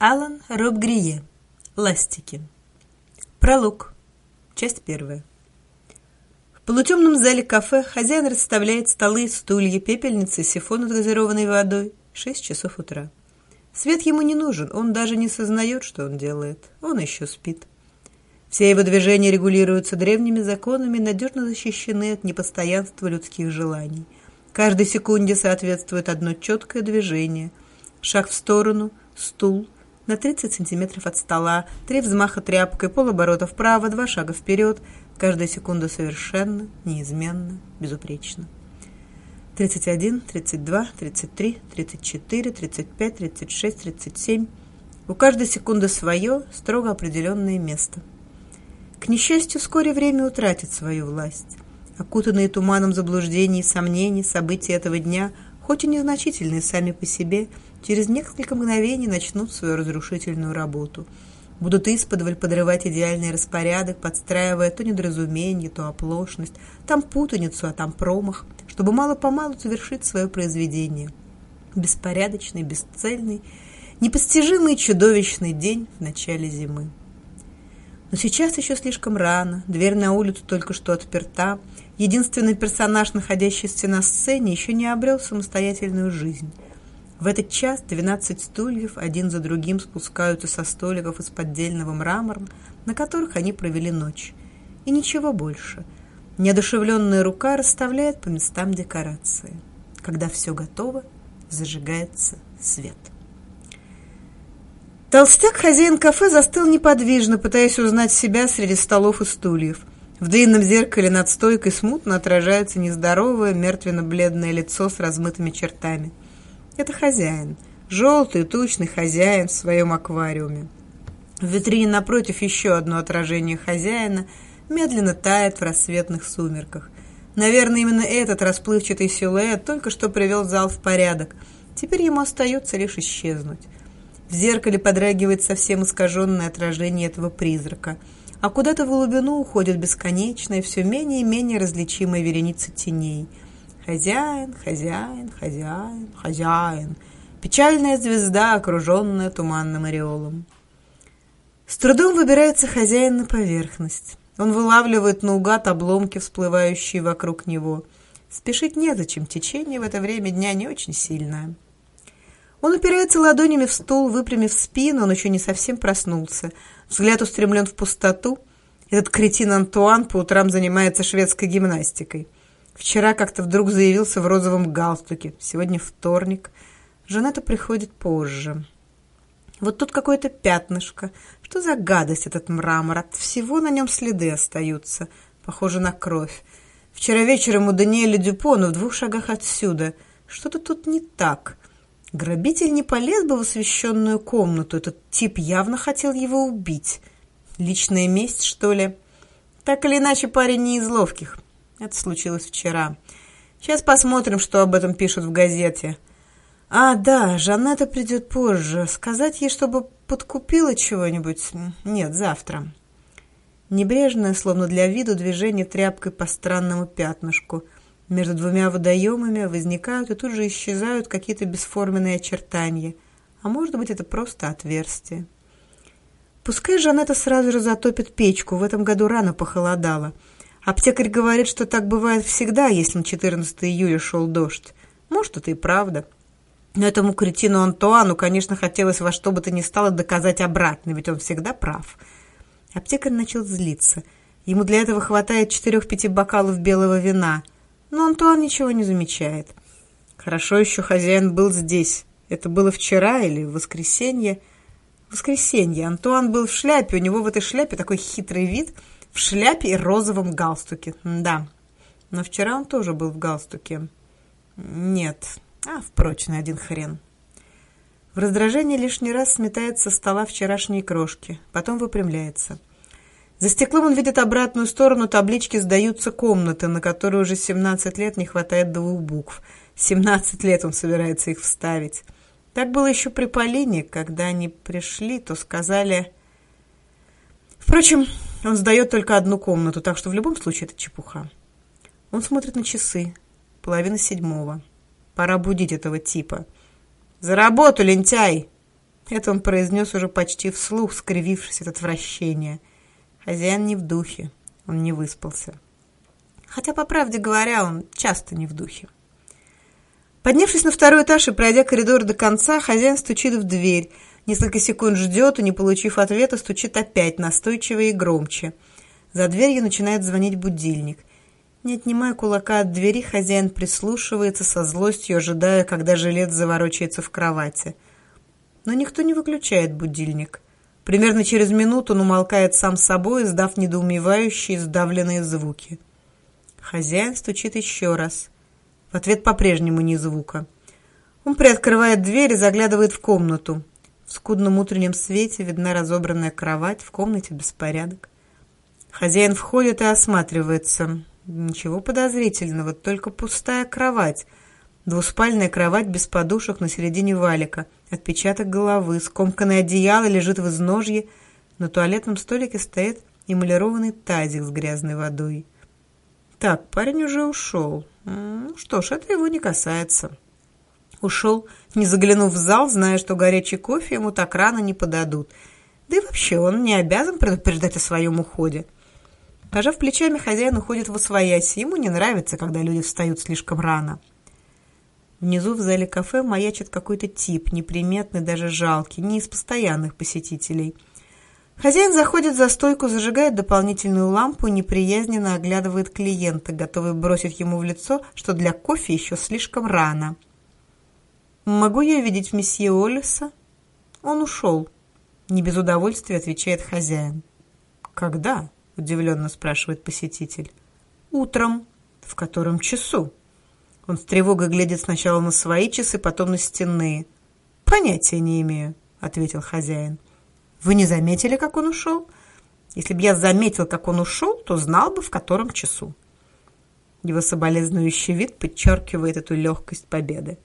Алан Робгрие. Ластики. Пролог. Часть первая. В полутемном зале кафе хозяин расставляет столы, стулья, пепельницы, сифон от газированной водой. Шесть часов утра. Свет ему не нужен, он даже не сознает, что он делает. Он еще спит. Все его движения регулируются древними законами надежно защищены от непостоянства людских желаний. Каждой секунде соответствует одно четкое движение. Шаг в сторону, стул, на 30 сантиметров от стола, три взмаха тряпкой, полоборота вправо, два шага вперед. Каждая секунда совершенно, неизменно, безупречно. 31, 32, 33, 34, 35, 36, 37. У каждой секунды свое, строго определенное место. К несчастью, вскоре время утратит свою власть. Окутанные туманом заблуждений, сомнений, события этого дня, хоть и незначительные сами по себе, через несколько мгновений начнут свою разрушительную работу. Будут исподволь подрывать идеальный распорядок, подстраивая то недоразумение, то оплошность, там путаницу, а там промах, чтобы мало-помалу завершить свое произведение. Беспорядочный, бесцельный, непостижимый чудовищный день в начале зимы. Но сейчас еще слишком рано, дверь на улицу только что отперта, единственный персонаж, находящийся на сцене, еще не обрел самостоятельную жизнь. В этот час двенадцать стульев один за другим спускаются со столиков из поддельного мрамора, на которых они провели ночь. И ничего больше. Неодушевленная рука расставляет по местам декорации. Когда все готово, зажигается свет. Толстяк, хозяин кафе, застыл неподвижно, пытаясь узнать себя среди столов и стульев. В длинном зеркале над стойкой смутно отражается нездоровое, мертвенно-бледное лицо с размытыми чертами. Это хозяин. Желтый, тучный хозяин в своем аквариуме. В витрине напротив еще одно отражение хозяина медленно тает в рассветных сумерках. Наверное, именно этот расплывчатый силуэт только что привел зал в порядок. Теперь ему остается лишь исчезнуть. В зеркале подрагивает совсем искаженное отражение этого призрака, а куда-то в глубину уходит бесконечная, все менее и менее различимая вереница теней. Хозяин, хозяин, хозяин, хозяин. Печальная звезда, окруженная туманным ореолом. С трудом выбирается хозяин на поверхность. Он вылавливает наугад обломки, всплывающие вокруг него. Спешить незачем, течение в это время дня не очень сильное. Он упирается ладонями в стул, выпрямив спину, он еще не совсем проснулся. Взгляд устремлен в пустоту. Этот кретин Антуан по утрам занимается шведской гимнастикой. Вчера как-то вдруг заявился в розовом галстуке. Сегодня вторник. Жанетта приходит позже. Вот тут какое-то пятнышко. Что за гадость этот мрамор? От всего на нем следы остаются. Похоже на кровь. Вчера вечером у Даниэля Дюпона в двух шагах отсюда. Что-то тут не так. Грабитель не полез бы в освещенную комнату. Этот тип явно хотел его убить. Личная месть, что ли? Так или иначе, парень не из ловких. Это случилось вчера. Сейчас посмотрим, что об этом пишут в газете. А, да, Жанетта придет позже. Сказать ей, чтобы подкупила чего-нибудь? Нет, завтра. Небрежное, словно для виду, движение тряпкой по странному пятнышку – между двумя водоемами возникают и тут же исчезают какие-то бесформенные очертания, а может быть это просто отверстие. Пускай Жанетта сразу же затопит печку, в этом году рано похолодало. Аптекарь говорит, что так бывает всегда, если на 14 июля шел дождь. Может, это и правда. Но этому кретину Антуану, конечно, хотелось во что бы то ни стало доказать обратно, ведь он всегда прав. Аптекарь начал злиться. Ему для этого хватает четырех-пяти бокалов белого вина – но Антуан ничего не замечает. Хорошо еще хозяин был здесь. Это было вчера или в воскресенье? В воскресенье. Антуан был в шляпе, у него в этой шляпе такой хитрый вид, в шляпе и розовом галстуке. Да, но вчера он тоже был в галстуке. Нет, а, впрочем, один хрен. В раздражении лишний раз сметает со стола вчерашние крошки, потом выпрямляется. За стеклом он видит обратную сторону, таблички сдаются комнаты, на которые уже 17 лет не хватает двух букв. 17 лет он собирается их вставить. Так было еще при Полине, когда они пришли, то сказали... Впрочем, он сдает только одну комнату, так что в любом случае это чепуха. Он смотрит на часы. Половина седьмого. Пора будить этого типа. «За работу, лентяй!» Это он произнес уже почти вслух, скривившись от отвращения. Хозяин не в духе, он не выспался. Хотя, по правде говоря, он часто не в духе. Поднявшись на второй этаж и пройдя коридор до конца, хозяин стучит в дверь. Несколько секунд ждет и, не получив ответа, стучит опять, настойчиво и громче. За дверью начинает звонить будильник. Не отнимая кулака от двери, хозяин прислушивается со злостью, ожидая, когда жилет заворочается в кровати. Но никто не выключает будильник. Примерно через минуту он умолкает сам собой, издав недоумевающие, сдавленные звуки. Хозяин стучит еще раз. В ответ по-прежнему ни звука. Он приоткрывает дверь и заглядывает в комнату. В скудном утреннем свете видна разобранная кровать, в комнате беспорядок. Хозяин входит и осматривается. Ничего подозрительного, только пустая кровать. Двуспальная кровать без подушек на середине валика. Отпечаток головы, скомканное одеяло лежит в изножье. На туалетном столике стоит эмалированный тазик с грязной водой. Так, парень уже ушел. Что ж, это его не касается. Ушел, не заглянув в зал, зная, что горячий кофе ему так рано не подадут. Да и вообще он не обязан предупреждать о своем уходе. Пожав плечами, хозяин уходит в освоясь. Ему не нравится, когда люди встают слишком рано. Внизу в зале кафе маячит какой-то тип, неприметный, даже жалкий, не из постоянных посетителей. Хозяин заходит за стойку, зажигает дополнительную лампу и неприязненно оглядывает клиента, готовый бросить ему в лицо, что для кофе еще слишком рано. «Могу я видеть месье Олиса?» «Он ушел», — не без удовольствия отвечает хозяин. «Когда?» удивленно спрашивает посетитель. Утром. В котором часу? Он с тревогой глядит сначала на свои часы, потом на стенные. Понятия не имею, ответил хозяин. Вы не заметили, как он ушел? Если бы я заметил, как он ушел, то знал бы, в котором часу. Его соболезнующий вид подчеркивает эту легкость победы.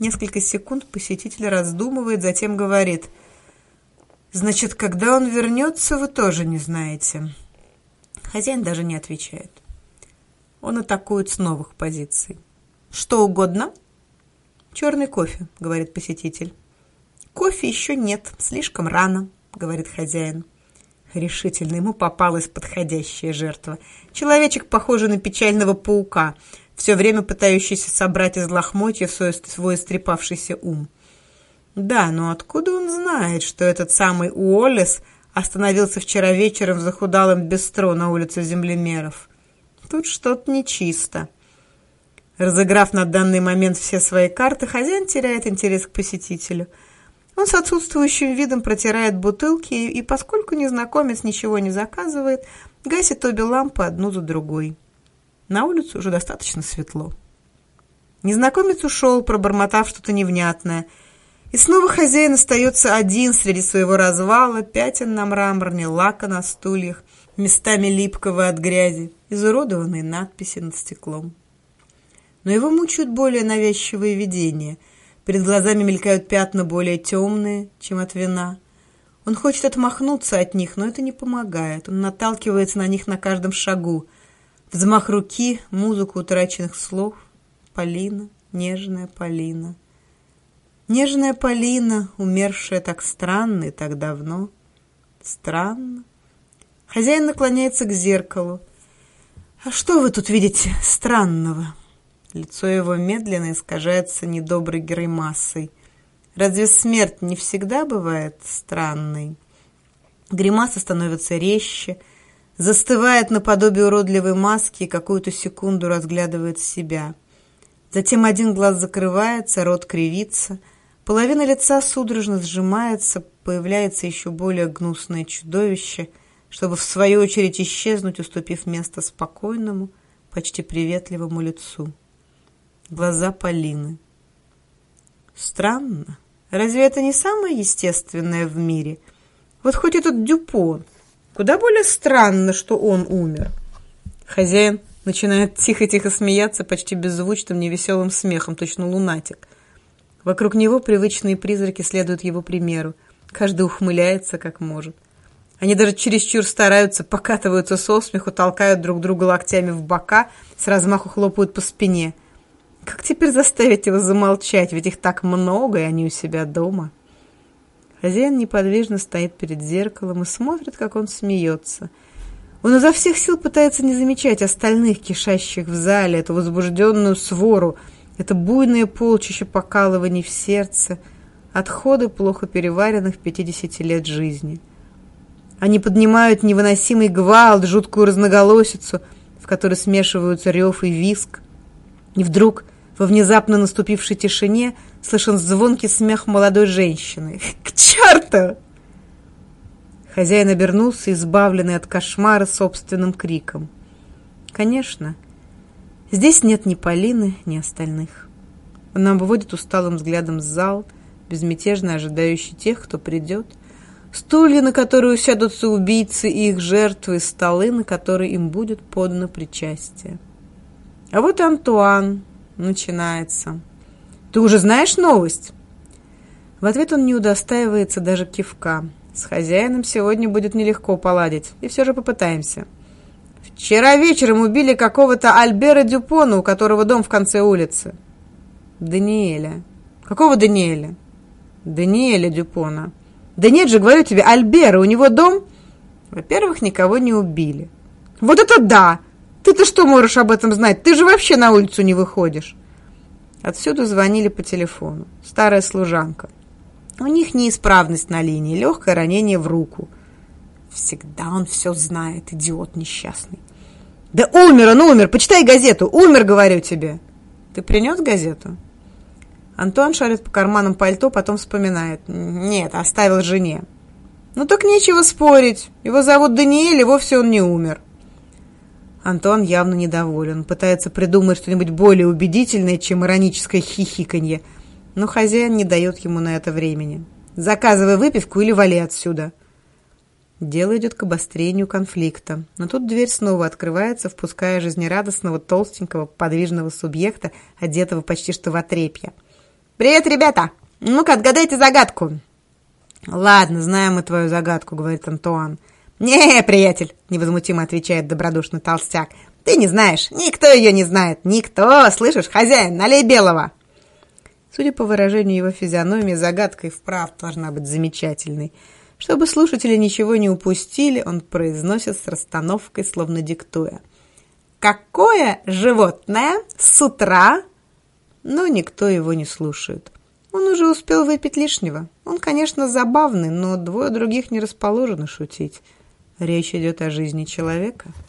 Несколько секунд посетитель раздумывает, затем говорит, «Значит, когда он вернется, вы тоже не знаете». Хозяин даже не отвечает. Он атакует с новых позиций. «Что угодно?» «Черный кофе», — говорит посетитель. «Кофе еще нет, слишком рано», — говорит хозяин. Решительно ему попалась подходящая жертва. Человечек, похожий на печального паука, все время пытающийся собрать из лохмотьев свой, свой истрепавшийся ум. Да, но откуда он знает, что этот самый Уоллес остановился вчера вечером в захудалом бистро на улице Землемеров. Тут что-то нечисто. Разыграв на данный момент все свои карты, хозяин теряет интерес к посетителю. Он с отсутствующим видом протирает бутылки, и, поскольку незнакомец ничего не заказывает, гасит обе лампы одну за другой. На улице уже достаточно светло. Незнакомец ушел, пробормотав что-то невнятное – и снова хозяин остается один среди своего развала, пятен на мраморне, лака на стульях, местами липкого от грязи, изуродованные надписи над стеклом. Но его мучают более навязчивые видения. Перед глазами мелькают пятна более темные, чем от вина. Он хочет отмахнуться от них, но это не помогает. Он наталкивается на них на каждом шагу. Взмах руки, музыку утраченных слов. Полина, нежная Полина. Нежная Полина, умершая так странно и так давно. Странно. Хозяин наклоняется к зеркалу. «А что вы тут видите странного?» Лицо его медленно искажается недоброй гримасой. Разве смерть не всегда бывает странной? Гримаса становится резче, застывает наподобие уродливой маски и какую-то секунду разглядывает себя. Затем один глаз закрывается, рот кривится — Половина лица судорожно сжимается, появляется еще более гнусное чудовище, чтобы в свою очередь исчезнуть, уступив место спокойному, почти приветливому лицу. Глаза Полины. Странно. Разве это не самое естественное в мире? Вот хоть этот Дюпон. Куда более странно, что он умер. Хозяин начинает тихо-тихо смеяться почти беззвучным невеселым смехом, точно лунатик. Вокруг него привычные призраки следуют его примеру. Каждый ухмыляется, как может. Они даже чересчур стараются, покатываются со смеху, толкают друг друга локтями в бока, с размаху хлопают по спине. Как теперь заставить его замолчать, ведь их так много, и они у себя дома? Хозяин неподвижно стоит перед зеркалом и смотрит, как он смеется. Он изо всех сил пытается не замечать остальных, кишащих в зале, эту возбужденную свору, это буйное полчище покалываний в сердце, отходы плохо переваренных 50 лет жизни. Они поднимают невыносимый гвалт, жуткую разноголосицу, в которой смешиваются рев и виск. И вдруг, во внезапно наступившей тишине, слышен звонкий смех молодой женщины. «К черту!» Хозяин обернулся, избавленный от кошмара собственным криком. Конечно, здесь нет ни Полины, ни остальных. Он обводит усталым взглядом зал, безмятежно ожидающий тех, кто придет, стулья, на которые усядутся убийцы и их жертвы, столы, на которые им будет подано причастие. А вот Антуан начинается. «Ты уже знаешь новость?» В ответ он не удостаивается даже кивка. С хозяином сегодня будет нелегко поладить, и все же попытаемся. Вчера вечером убили какого-то Альбера Дюпона, у которого дом в конце улицы. Даниэля. Какого Даниэля? Даниэля Дюпона. Да нет же, говорю тебе, Альбера, у него дом... Во-первых, никого не убили. Вот это да! Ты-то что можешь об этом знать? Ты же вообще на улицу не выходишь. Отсюда звонили по телефону. Старая служанка. У них неисправность на линии, легкое ранение в руку. Всегда он все знает, идиот несчастный. Да умер он, умер, почитай газету, умер, говорю тебе. Ты принес газету? Антуан шарит по карманам пальто, потом вспоминает. Нет, оставил жене. Ну так нечего спорить. Его зовут Даниэль, и вовсе он не умер. Антон явно недоволен, пытается придумать что-нибудь более убедительное, чем ироническое хихиканье, но хозяин не дает ему на это времени. «Заказывай выпивку или вали отсюда!» Дело идет к обострению конфликта, но тут дверь снова открывается, впуская жизнерадостного, толстенького, подвижного субъекта, одетого почти что в отрепье. «Привет, ребята! Ну-ка, отгадайте загадку!» «Ладно, знаем мы твою загадку», — говорит Антуан. «Не, приятель», — невозмутимо отвечает добродушный толстяк. «Ты не знаешь, никто ее не знает, никто, слышишь, хозяин, налей белого!» Судя по выражению его физиономии, загадка и вправду должна быть замечательной. Чтобы слушатели ничего не упустили, он произносит с расстановкой, словно диктуя. «Какое животное с утра...» Но никто его не слушает. Он уже успел выпить лишнего. Он, конечно, забавный, но двое других не расположены шутить. Речь идет о жизни человека.